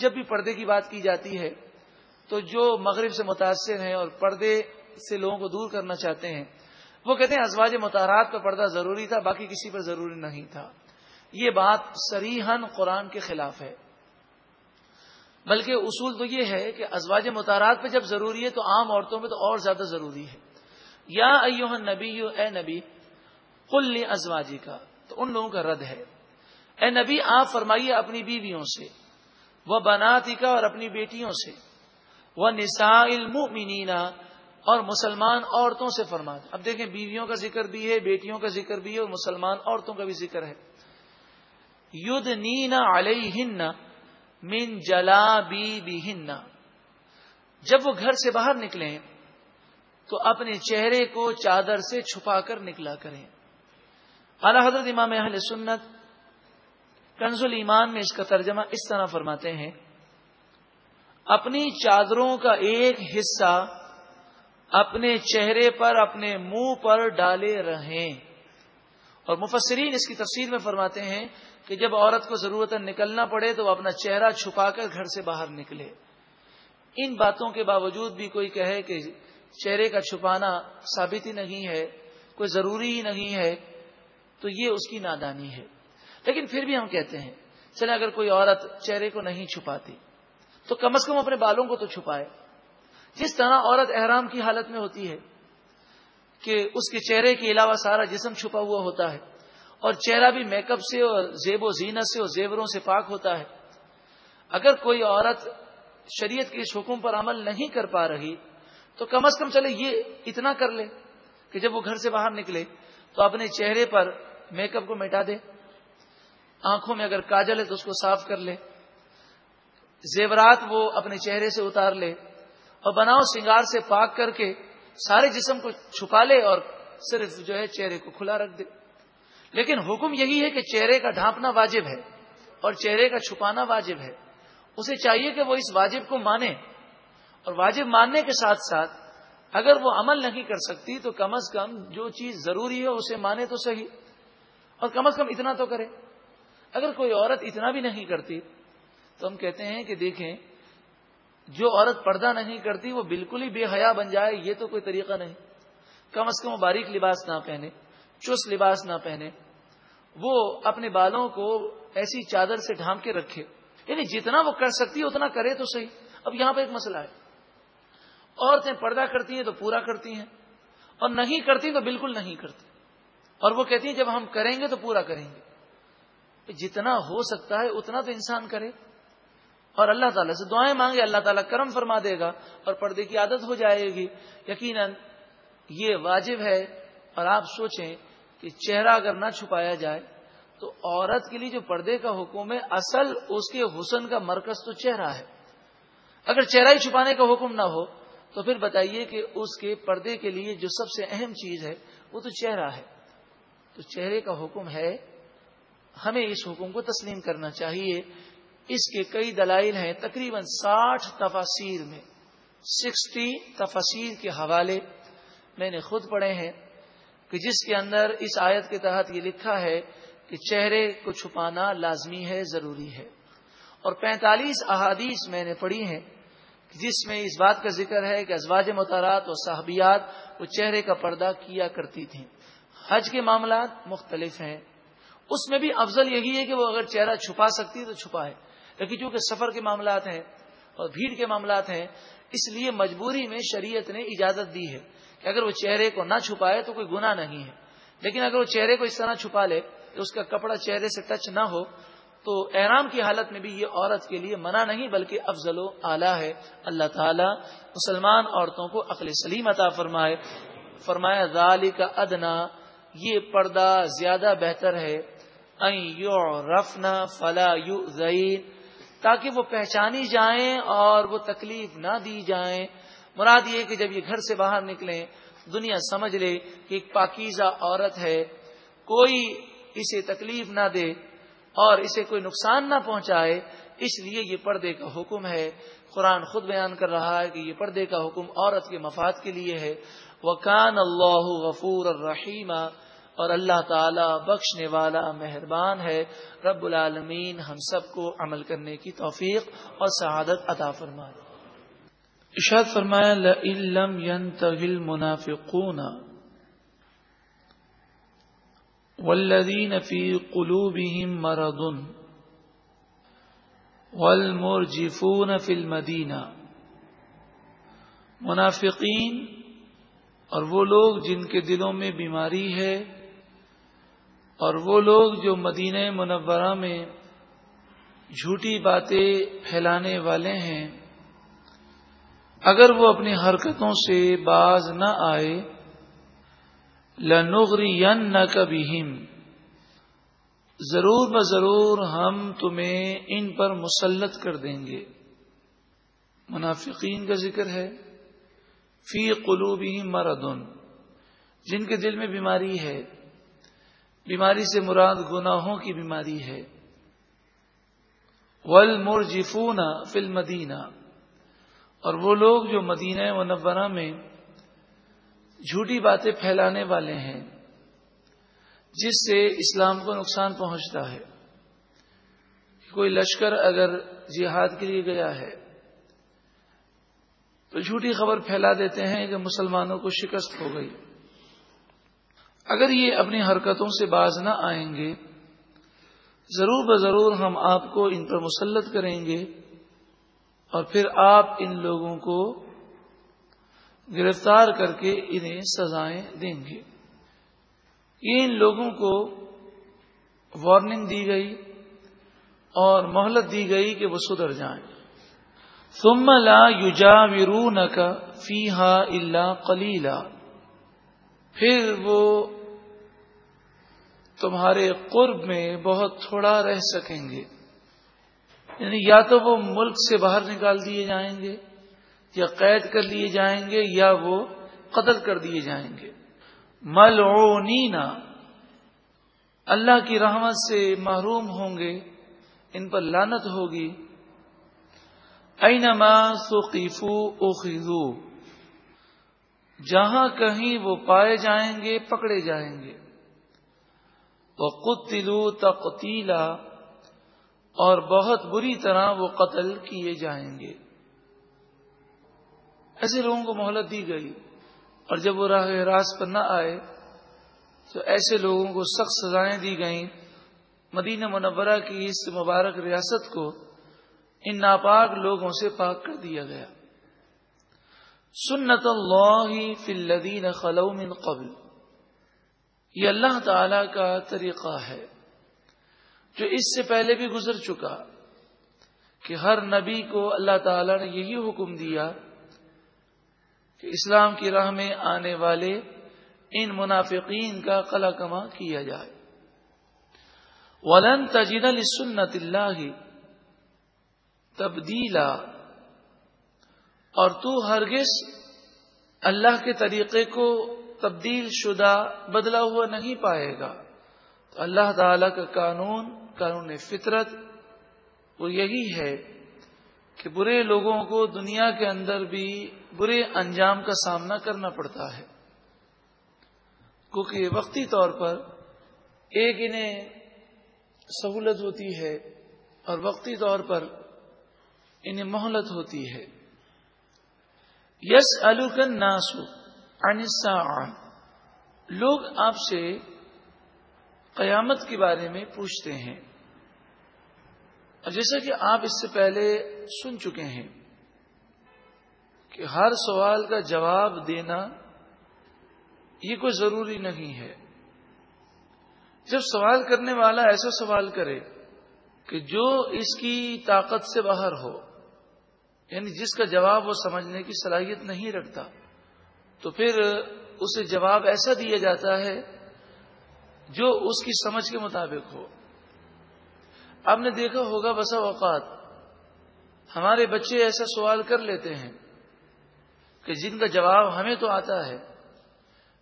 جب بھی پردے کی بات کی جاتی ہے، تو جو مغرب سے متاثر ہیں اور پردے سے لوگوں کو دور کرنا چاہتے ہیں، وہ کہتے ہیں ازواج متحرات پہ پردہ ضروری تھا، باقی کسی پر ضروری نہیں تھا۔ یہ بات سریحن قرآن کے خلاف ہے۔ بلکہ اصول تو یہ ہے کہ ازواج متحرات پہ جب ضروری ہے، تو عام عورتوں میں تو اور زیادہ ضروری ہے۔ یا ایوہ نبی یو اے نبی کل ازواجی کا تو ان لوگوں کا رد ہے۔ اے نبی، آپ فرمائیے اپنی بیویوں سے۔ وہ بناتی کا اور اپنی بیٹیوں سے۔ وہ نسا المؤمنین اور مسلمان عورتوں سے فرما اب دیکھیں، بیویوں کا ذکر بھی ہے، بیٹیوں کا ذکر بھی ہے اور مسلمان عورتوں کا بھی ذکر ہے۔ ید نینا علیہ من جلا بی جب وہ گھر سے باہر نکلیں تو اپنے چہرے کو چادر سے چھپا کر نکلا کریں۔ اعلی حضرت امام اہل سنت کنز ایمان میں اس کا ترجمہ اس طرح فرماتے ہیں، اپنی چادروں کا ایک حصہ اپنے چہرے پر اپنے منہ پر ڈالے رہیں۔ اور مفسرین اس کی تفصیل میں فرماتے ہیں کہ جب عورت کو ضرورت نکلنا پڑے تو وہ اپنا چہرہ چھپا کر گھر سے باہر نکلے۔ ان باتوں کے باوجود بھی کوئی کہے کہ چہرے کا چھپانا ثابت ہی نہیں ہے، کوئی ضروری ہی نہیں ہے، تو یہ اس کی نادانی ہے۔ لیکن پھر بھی ہم کہتے ہیں چلے اگر کوئی عورت چہرے کو نہیں چھپاتی، تو کم از کم اپنے بالوں کو تو چھپائے۔ جس طرح عورت احرام کی حالت میں ہوتی ہے کہ اس کے چہرے کے علاوہ سارا جسم چھپا ہوا ہوتا ہے اور چہرہ بھی میک اپ سے اور زیب و زینت سے اور زیوروں سے پاک ہوتا ہے۔ اگر کوئی عورت شریعت کے اس حکم پر عمل نہیں کر پا رہی، تو کم از کم چلے یہ اتنا کر لے کہ جب وہ گھر سے باہر نکلے تو اپنے چہرے پر میک اپ کو مٹا دے۔ آنکھوں میں اگر کاجل ہے تو اس کو صاف کر لے۔ زیورات وہ اپنے چہرے سے اتار لے اور بناؤ سنگار سے پاک کر کے سارے جسم کو چھپا لے اور صرف جو ہے چہرے کو کھلا رکھ دے۔ لیکن حکم یہی ہے کہ چہرے کا ڈھانپنا واجب ہے اور چہرے کا چھپانا واجب ہے۔ اسے چاہیے کہ وہ اس واجب کو مانے اور واجب ماننے کے ساتھ ساتھ اگر وہ عمل نہیں کر سکتی تو کم از کم جو چیز ضروری ہے اسے مانے تو صحیح اور کم از کم اتنا تو کرے۔ اگر کوئی عورت اتنا بھی نہیں کرتی، تو ہم کہتے ہیں کہ دیکھیں، جو عورت پردہ نہیں کرتی، وہ بالکل ہی بے حیا بن جائے، یہ تو کوئی طریقہ نہیں۔ کم از کم وہ باریک لباس نہ پہنے، چست لباس نہ پہنے، وہ اپنے بالوں کو ایسی چادر سے ڈھانپ کے رکھے۔ یعنی جتنا وہ کر سکتی ہے اتنا کرے تو صحیح۔ اب یہاں پہ ایک مسئلہ ہے۔ عورتیں پردہ کرتی ہیں تو پورا کرتی ہیں، اور نہیں کرتی تو بالکل نہیں کرتی۔ اور وہ کہتی ہیں جب ہم کریں گے تو پورا کریں گے۔ جتنا ہو سکتا ہے اتنا تو انسان کرے اور اللہ تعالیٰ سے دعائیں مانگے، اللہ تعالیٰ کرم فرما دے گا اور پردے کی عادت ہو جائے گی۔ یقیناً یہ واجب ہے اور آپ سوچیں کہ چہرہ اگر نہ چھپایا جائے تو عورت کے لیے جو پردے کا حکم ہے، اصل اس کے حسن کا مرکز تو چہرہ ہے۔ اگر چہرہ ہی چھپانے کا حکم نہ ہو تو پھر بتائیے کہ اس کے پردے کے لیے جو سب سے اہم چیز ہے، وہ تو چہرہ ہے۔ تو چہرے کا حکم ہے ہمیں اس حکم کو تسلیم کرنا چاہیے۔ اس کے کئی دلائل ہیں، تقریباً ساٹھ تفاصیر میں۔ سکسٹی تفاصیر کے حوالے میں نے خود پڑھے ہیں کہ جس کے اندر اس آیت کے تحت یہ لکھا ہے کہ چہرے کو چھپانا لازمی ہے، ضروری ہے۔ اور پینتالیس احادیث میں نے پڑھی ہیں جس میں اس بات کا ذکر ہے کہ ازواج متارات اور صحابیات وہ چہرے کا پردہ کیا کرتی تھیں۔ حج کے معاملات مختلف ہیں۔ اس میں بھی افضل یہی ہے کہ وہ اگر چہرہ چھپا سکتی ہے تو چھپائے۔ لیکن چونکہ سفر کے معاملات ہیں اور بھیڑ کے معاملات ہیں، اس لیے مجبوری میں شریعت نے اجازت دی ہے کہ اگر وہ چہرے کو نہ چھپائے تو کوئی گناہ نہیں ہے۔ لیکن اگر وہ چہرے کو اس طرح چھپا لے کہ اس کا کپڑا چہرے سے ٹچ نہ ہو، تو احرام کی حالت میں بھی یہ عورت کے لیے منع نہیں، بلکہ افضل و اعلیٰ ہے۔ اللہ تعالیٰ مسلمان عورتوں کو عقل سلیم عطا فرمائے۔ فرمایا ذالی کا ادنا، یہ پردہ زیادہ بہتر ہے۔ رفنا فلا یو تاکہ وہ پہچانی جائیں اور وہ تکلیف نہ دی جائیں۔ مراد یہ کہ جب یہ گھر سے باہر نکلیں، دنیا سمجھ لے کہ ایک پاکیزہ عورت ہے، کوئی اسے تکلیف نہ دے اور اسے کوئی نقصان نہ پہنچائے، اس لیے یہ پردے کا حکم ہے۔ قرآن خود بیان کر رہا ہے کہ یہ پردے کا حکم عورت کے مفاد کے لیے ہے۔ وہ کان اللہ غفور الرحیم اور اللہ تعالی بخشنے والا مہربان ہے، رب العالمین ہم سب کو عمل کرنے کی توفیق اور سعادت عطا فرمائے۔ اشاد فرمایا لم ينتهي المنافقون والذين في قلوبهم مرض والمرجفون في المدینہ۔ منافقین اور وہ لوگ جن کے دلوں میں بیماری ہے اور وہ لوگ جو مدینہ منورہ میں جھوٹی باتیں پھیلانے والے ہیں، اگر وہ اپنی حرکتوں سے باز نہ آئے لنغری نہ کبھی ضرور ب ضرور ہم تمہیں ان پر مسلط کر دیں گے۔ منافقین کا ذکر ہے، فی قلوبی مردن جن کے دل میں بیماری ہے۔ بیماری سے مراد گناہوں کی بیماری ہے۔ ول مرجفون فل مدینہ اور وہ لوگ جو مدینہ منورہ میں جھوٹی باتیں پھیلانے والے ہیں، جس سے اسلام کو نقصان پہنچتا ہے۔ کوئی لشکر اگر جہاد کے لیے گیا ہے، تو جھوٹی خبر پھیلا دیتے ہیں کہ مسلمانوں کو شکست ہو گئی۔ اگر یہ اپنی حرکتوں سے باز نہ آئیں گے، ضرور بضرور ہم آپ کو ان پر مسلط کریں گے اور پھر آپ ان لوگوں کو گرفتار کر کے انہیں سزائیں دیں گے۔ یہ ان لوگوں کو وارننگ دی گئی اور مہلت دی گئی کہ وہ سدھر جائیں۔ ثم لا یجاورونک فیہا الا قلیلا۔ پھر وہ تمہارے قرب میں بہت تھوڑا رہ سکیں گے۔ یعنی یا تو وہ ملک سے باہر نکال دیے جائیں گے، یا قید کر لیے جائیں گے، یا وہ قتل کر دیے جائیں گے۔ ملعونینا اللہ کی رحمت سے محروم ہوں گے، ان پر لانت ہوگی۔ اینما سقیفو اخذو، جہاں کہیں وہ پائے جائیں گے، پکڑے جائیں گے۔ وہ قتلو تقتیلا، اور بہت بری طرح وہ قتل کیے جائیں گے۔ ایسے لوگوں کو مہلت دی گئی، اور جب وہ راہ راست پر نہ آئے، تو ایسے لوگوں کو سخت سزائیں دی گئیں۔ مدینہ منورہ کی اس مبارک ریاست کو ان ناپاک لوگوں سے پاک کر دیا گیا۔ سنت اللہ فی الذین خلو من قبل۔ یہ اللہ تعالی کا طریقہ ہے جو اس سے پہلے بھی گزر چکا کہ ہر نبی کو اللہ تعالی نے یہی حکم دیا کہ اسلام کی راہ میں آنے والے ان منافقین کا قلع کما کیا جائے۔ ولن تجید سنت اللہ تبدیلا اور تو ہرگز اللہ کے طریقے کو تبدیل شدہ بدلا ہوا نہیں پائے گا۔ تو اللہ تعالی کا قانون قانون فطرت وہ یہی ہے کہ برے لوگوں کو دنیا کے اندر بھی برے انجام کا سامنا کرنا پڑتا ہے۔ کیونکہ وقتی طور پر ایک انہیں سہولت ہوتی ہے اور وقتی طور پر انہیں مہلت ہوتی ہے۔ یس الکن ناسو انسا لوگ آپ سے قیامت کے بارے میں پوچھتے ہیں۔ اور جیسا کہ آپ اس سے پہلے سن چکے ہیں کہ ہر سوال کا جواب دینا یہ کوئی ضروری نہیں ہے۔ جب سوال کرنے والا ایسا سوال کرے کہ جو اس کی طاقت سے باہر ہو یعنی جس کا جواب وہ سمجھنے کی صلاحیت نہیں رکھتا تو پھر اسے جواب ایسا دیا جاتا ہے جو اس کی سمجھ کے مطابق ہو۔ آپ نے دیکھا ہوگا بسا اوقات ہمارے بچے ایسا سوال کر لیتے ہیں کہ جن کا جواب ہمیں تو آتا ہے،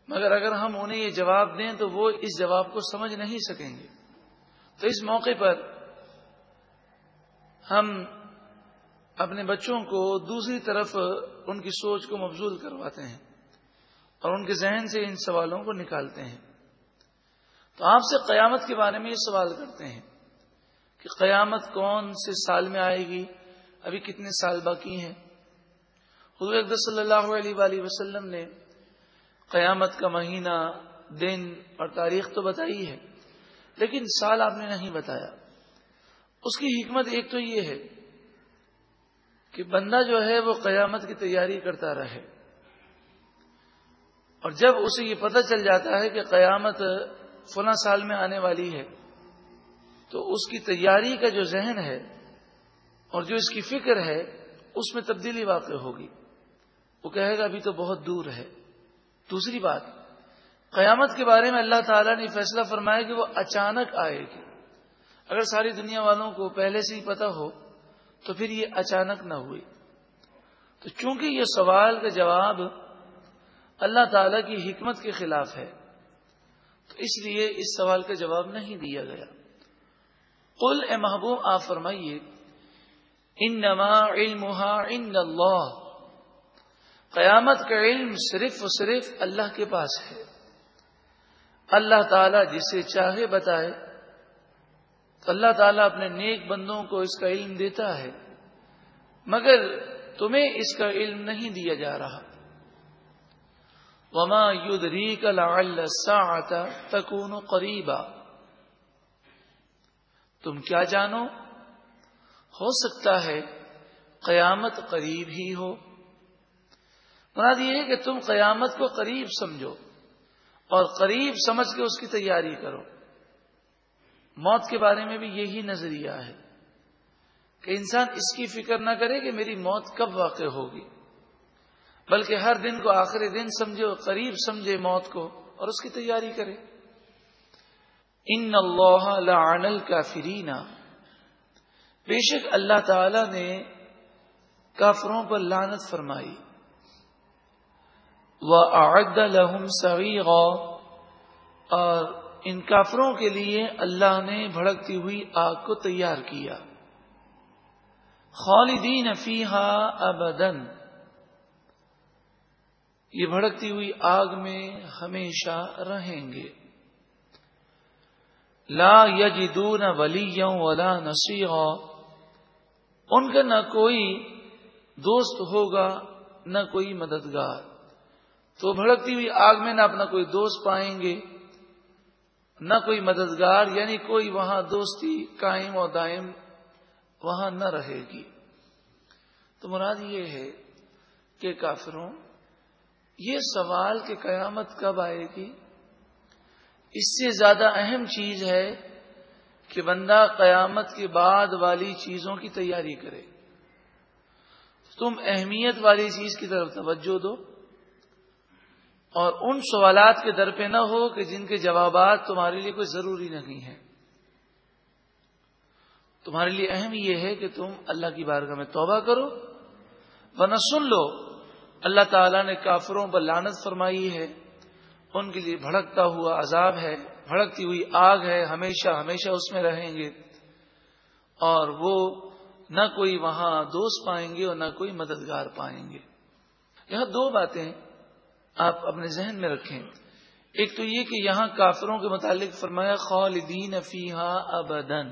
مگر اگر ہم انہیں یہ جواب دیں تو وہ اس جواب کو سمجھ نہیں سکیں گے۔ تو اس موقع پر ہم اپنے بچوں کو دوسری طرف ان کی سوچ کو مبزول کرواتے ہیں۔ اور ان کے ذہن سے ان سوالوں کو نکالتے ہیں۔ تو آپ سے قیامت کے بارے میں یہ سوال کرتے ہیں کہ قیامت کون سے سال میں آئے گی؟ ابھی کتنے سال باقی ہیں؟ حضور اقدر صلی اللہ علیہ وآلہ وسلم نے قیامت کا مہینہ، دن اور تاریخ تو بتائی ہے، لیکن سال آپ نے نہیں بتایا۔ اس کی حکمت ایک تو یہ ہے کہ بندہ جو ہے وہ قیامت کی تیاری کرتا رہے۔ اور جب اسے یہ پتہ چل جاتا ہے کہ قیامت فلاں سال میں آنے والی ہے، تو اس کی تیاری کا جو ذہن ہے اور جو اس کی فکر ہے، اس میں تبدیلی واقع ہوگی۔ وہ کہے گا، ابھی تو بہت دور ہے۔ دوسری بات، قیامت کے بارے میں اللہ تعالیٰ نے فیصلہ فرمایا کہ وہ اچانک آئے گی۔ اگر ساری دنیا والوں کو پہلے سے ہی پتا ہو، تو پھر یہ اچانک نہ ہوئی۔ تو چونکہ یہ سوال کا جواب اللہ تعالی کی حکمت کے خلاف ہے۔ تو اس لیے اس سوال کا جواب نہیں دیا گیا۔ قل اے محبوب، آپ فرمائیے ان نما علم ان اللہ۔ قیامت کا علم صرف و صرف اللہ کے پاس ہے۔ اللہ تعالیٰ جسے چاہے بتائے۔ تو اللہ تعالیٰ اپنے نیک بندوں کو اس کا علم دیتا ہے، مگر تمہیں اس کا علم نہیں دیا جا رہا۔ وما ید ری کل آتا تکون قریبا تم کیا جانو؟ ہو سکتا ہے قیامت قریب ہی ہو۔ مراد یہ ہے کہ تم قیامت کو قریب سمجھو اور قریب سمجھ کے اس کی تیاری کرو۔ موت کے بارے میں بھی یہی نظریہ ہے کہ انسان اس کی فکر نہ کرے کہ میری موت کب واقع ہوگی۔ بلکہ ہر دن کو آخری دن سمجھو قریب سمجھے موت کو اور اس کی تیاری کرے۔ ان اللہ لعن الکافرین۔ بے شک اللہ تعالی نے کافروں پر لانت فرمائی۔ وَأَعَدَّ لَهُمْ سَعِيغًا اور ان کافروں کے لیے اللہ نے بھڑکتی ہوئی آگ کو تیار کیا۔ خالدین فیہا ابدن یہ بھڑکتی ہوئی آگ میں ہمیشہ رہیں گے۔ لا یجدون ولیا ولا نصیرا۔ ان کا نہ کوئی دوست ہوگا، نہ کوئی مددگار۔ تو بھڑکتی ہوئی آگ میں نہ اپنا کوئی دوست پائیں گے، نہ کوئی مددگار یعنی کوئی وہاں دوستی قائم اور دائم وہاں نہ رہے گی۔ تو مراد یہ ہے کہ کافروں یہ سوال کہ قیامت کب آئے گی؟ اس سے زیادہ اہم چیز ہے کہ بندہ قیامت کے بعد والی چیزوں کی تیاری کرے۔ تم اہمیت والی چیز کی طرف توجہ دو۔ اور ان سوالات کے در پہ نہ ہو کہ جن کے جوابات تمہارے لیے کوئی ضروری نہیں ہے تمہارے لیے اہم یہ ہے کہ تم اللہ کی بارگاہ میں توبہ کرو۔ ورنہ سن لو اللہ تعالیٰ نے کافروں پر لانت فرمائی ہے۔ ان کے لیے بھڑکتا ہوا عذاب ہے، بھڑکتی ہوئی آگ ہے، ہمیشہ ہمیشہ اس میں رہیں گے۔ اور وہ نہ کوئی وہاں دوست پائیں گے اور نہ کوئی مددگار پائیں گے۔ یہاں دو باتیں آپ اپنے ذہن میں رکھیں۔ ایک تو یہ کہ یہاں کافروں کے متعلق فرمایا، خالدین فیحا ابدن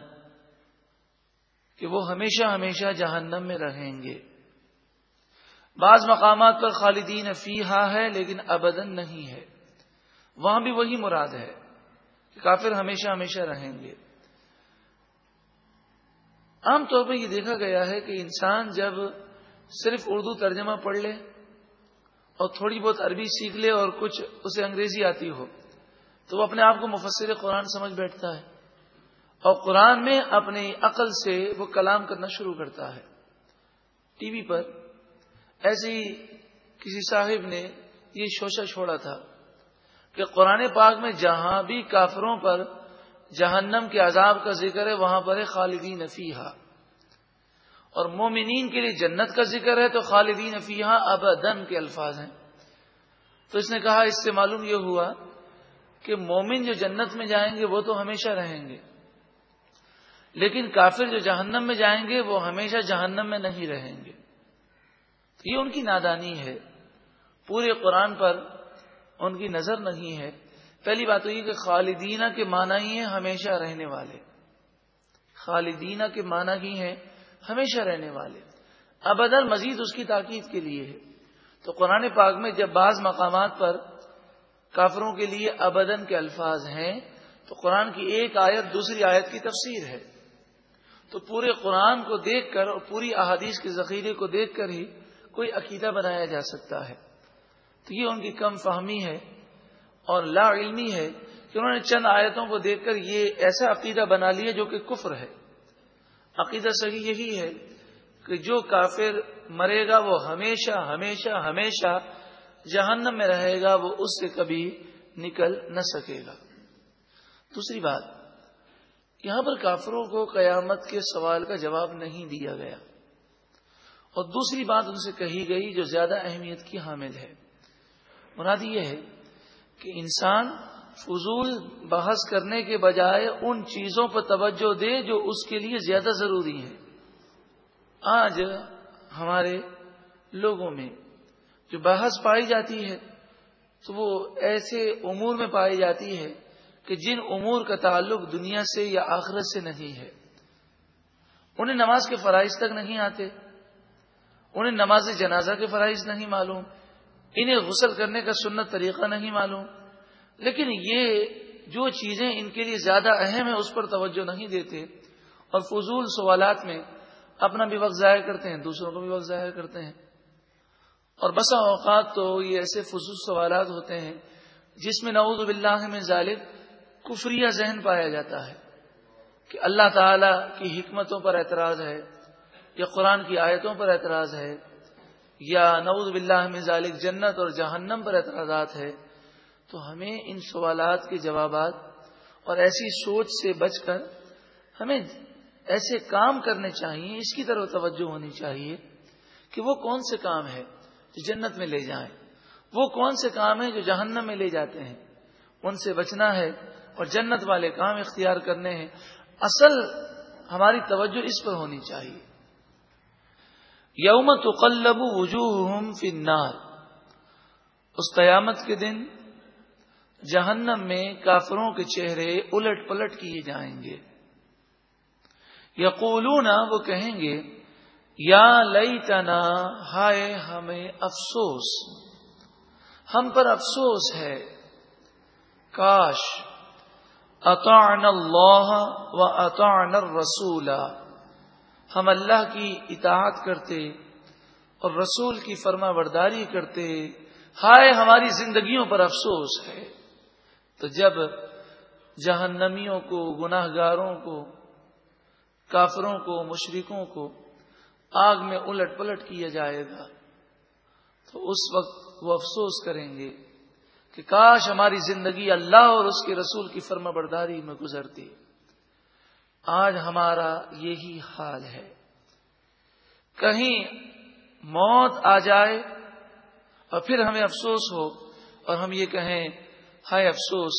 کہ وہ ہمیشہ ہمیشہ جہنم میں رہیں گے۔ بعض مقامات پر خالدین فیحا ہے، لیکن ابدن نہیں ہے۔ وہاں بھی وہی مراد ہے کہ کافر ہمیشہ ہمیشہ رہیں گے۔ عام طور پر یہ دیکھا گیا ہے کہ انسان جب صرف اردو ترجمہ پڑھ لے اور تھوڑی بہت عربی سیکھ لے اور کچھ اسے انگریزی آتی ہو، تو وہ اپنے آپ کو مفسر قرآن سمجھ بیٹھتا ہے۔ اور قرآن میں اپنی عقل سے وہ کلام کرنا شروع کرتا ہے۔ ٹی وی پر ایسی کسی صاحب نے یہ شوشہ چھوڑا تھا کہ قرآن پاک میں جہاں بھی کافروں پر جہنم کے عذاب کا ذکر ہے، وہاں پر ہے خالدین فیحا اور مومنین کے لیے جنت کا ذکر ہے تو خالدین فیحا ابدن کے الفاظ ہیں۔ تو اس نے کہا، اس سے معلوم یہ ہوا کہ مومن جو جنت میں جائیں گے، وہ تو ہمیشہ رہیں گے۔ لیکن کافر جو جہنم میں جائیں گے، وہ ہمیشہ جہنم میں نہیں رہیں گے۔ یہ ان کی نادانی ہے۔ پورے قرآن پر ان کی نظر نہیں ہے۔ پہلی بات تو یہ کہ خالدینہ کے معنی ہی ہیں ہمیشہ رہنے والے۔ خالدینہ کے معنی ہی ہیں ہمیشہ رہنے والے۔ ابدر مزید اس کی تاکید کے لیے ہے۔ تو قرآن پاک میں جب بعض مقامات پر کافروں کے لیے ابدن کے الفاظ ہیں، تو قرآن کی ایک آیت دوسری آیت کی تفسیر ہے۔ تو پورے قرآن کو دیکھ کر اور پوری احادیث کے ذخیرے کو دیکھ کر ہی کوئی عقیدہ بنایا جا سکتا ہے۔ تو یہ ان کی کم فہمی ہے اور لا علمی ہے کہ انہوں نے چند آیتوں کو دیکھ کر یہ ایسا عقیدہ بنا لیا جو کہ کفر ہے۔ عقیدہ صحیح یہی ہے کہ جو کافر مرے گا وہ ہمیشہ ہمیشہ ہمیشہ جہنم میں رہے گا، وہ اس سے کبھی نکل نہ سکے گا۔ دوسری بات، یہاں پر کافروں کو قیامت کے سوال کا جواب نہیں دیا گیا۔ اور دوسری بات ان سے کہی گئی جو زیادہ اہمیت کی حامل ہے۔ مراد یہ ہے کہ انسان فضول بحث کرنے کے بجائے ان چیزوں پر توجہ دے جو اس کے لیے زیادہ ضروری ہے آج ہمارے لوگوں میں جو بحث پائی جاتی ہے تو وہ ایسے امور میں پائی جاتی ہے کہ جن امور کا تعلق دنیا سے یا آخرت سے نہیں ہے۔ انہیں نماز کے فرائض تک نہیں آتے۔ انہیں نماز جنازہ کے فرائض نہیں معلوم، انہیں غسل کرنے کا سنت طریقہ نہیں معلوم۔ لیکن یہ جو چیزیں ان کے لیے زیادہ اہم ہیں، اس پر توجہ نہیں دیتے۔ اور فضول سوالات میں اپنا بھی وقت ظاہر کرتے ہیں، دوسروں کو بھی وقت ظاہر کرتے ہیں۔ اور بسا اوقات تو یہ ایسے فضول سوالات ہوتے ہیں جس میں نعوذ باللہ میں ظالب کفریہ ذہن پایا جاتا ہے کہ اللہ تعالی کی حکمتوں پر اعتراض ہے۔ یا قرآن کی آیتوں پر اعتراض ہے یا نعوذ باللہ میں ذالک جنت اور جہنم پر اعتراضات ہے، تو ہمیں ان سوالات کے جوابات اور ایسی سوچ سے بچ کر ہمیں ایسے کام کرنے چاہیے، اس کی طرف توجہ ہونی چاہیے کہ وہ کون سے کام ہے جو جنت میں لے جائیں، وہ کون سے کام ہیں جو جہنم میں لے جاتے ہیں، ان سے بچنا ہے اور جنت والے کام اختیار کرنے ہیں۔ اصل ہماری توجہ اس پر ہونی چاہیے۔ یوم تقلب وجوہم فی النار۔ اس قیامت کے دن جہنم میں کافروں کے چہرے الٹ پلٹ کیے جائیں گے۔ یقولون وہ کہیں گے، یا لئی تنا ہائے ہمیں افسوس۔ ہم پر افسوس ہے۔ کاش اطعن اللہ و اطعن الرسول ہم اللہ کی اطاعت کرتے اور رسول کی فرما برداری کرتے، ہائے ہماری زندگیوں پر افسوس ہے۔ تو جب جہنمیوں کو گناہ گاروں کو، کافروں کو مشرقوں کو آگ میں الٹ پلٹ کیا جائے گا، تو اس وقت وہ افسوس کریں گے کہ کاش ہماری زندگی اللہ اور اس کے رسول کی فرما برداری میں گزرتی۔ آج ہمارا یہی حال ہے۔ کہیں موت آ جائے اور پھر ہمیں افسوس ہو اور ہم یہ کہیں، ہائے افسوس،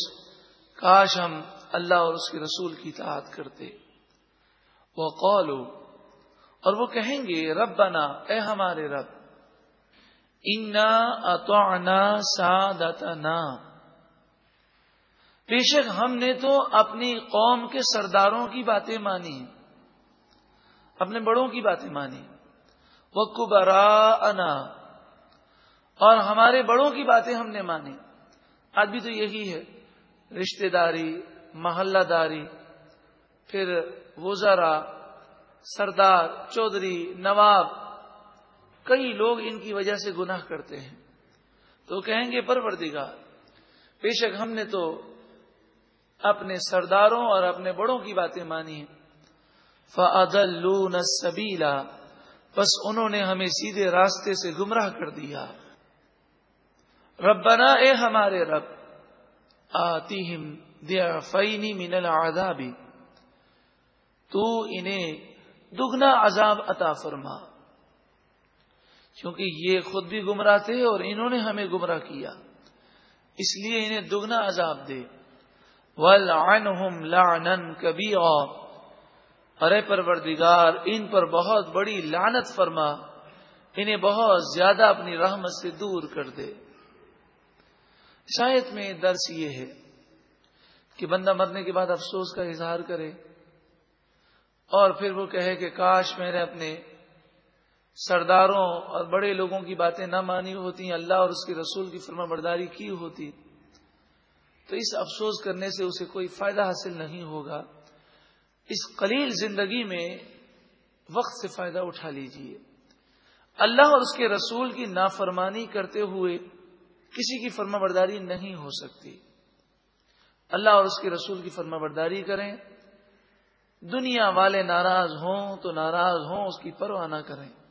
کاش ہم اللہ اور اس کے رسول کی اطاعت کرتے۔ وہ قولو اور وہ کہیں گے رب بنا اے ہمارے رب، انا اتونا سادتنا۔ بے شک ہم نے تو اپنی قوم کے سرداروں کی باتیں مانی اپنے بڑوں کی باتیں مانی وہ کبرا انا اور ہمارے بڑوں کی باتیں ہم نے مانی۔ آج بھی تو یہی ہے۔ رشتے داری، محلہ داری، پھر وزرا، سردار، چودھری، نواب، کئی لوگ ان کی وجہ سے گناہ کرتے ہیں۔ تو کہیں گے پروردگار، بے شک ہم نے تو اپنے سرداروں اور اپنے بڑوں کی باتیں مانی فعدل سبیلا بس انہوں نے ہمیں سیدھے راستے سے گمراہ کر دیا۔ ربنا اے ہمارے رب آتی دیا فینی من العذاب۔ تو انہیں دگنا عذاب عطا فرما۔ کیونکہ یہ خود بھی گمراہ تھے اور انہوں نے ہمیں گمراہ کیا۔ اس لیے انہیں دگنا عذاب دے۔ لعنن کبھی ارے پروردگار، ان پر بہت بڑی لانت فرما، انہیں بہت زیادہ اپنی رحمت سے دور کر دے۔ شاید میں درس یہ ہے کہ بندہ مرنے کے بعد افسوس کا اظہار کرے اور پھر وہ کہے کہ کاش میں نے اپنے سرداروں اور بڑے لوگوں کی باتیں نہ مانی ہوتی، اللہ اور اس کے رسول کی فرما برداری کی ہوتی۔ تو اس افسوس کرنے سے اسے کوئی فائدہ حاصل نہیں ہوگا۔ اس قلیل زندگی میں وقت سے فائدہ اٹھا لیجیے۔ اللہ اور اس کے رسول کی نافرمانی کرتے ہوئے کسی کی فرما برداری نہیں ہو سکتی۔ اللہ اور اس کے رسول کی فرما برداری کریں۔ دنیا والے ناراض ہوں تو ناراض ہوں، اس کی پرواہ نہ کریں۔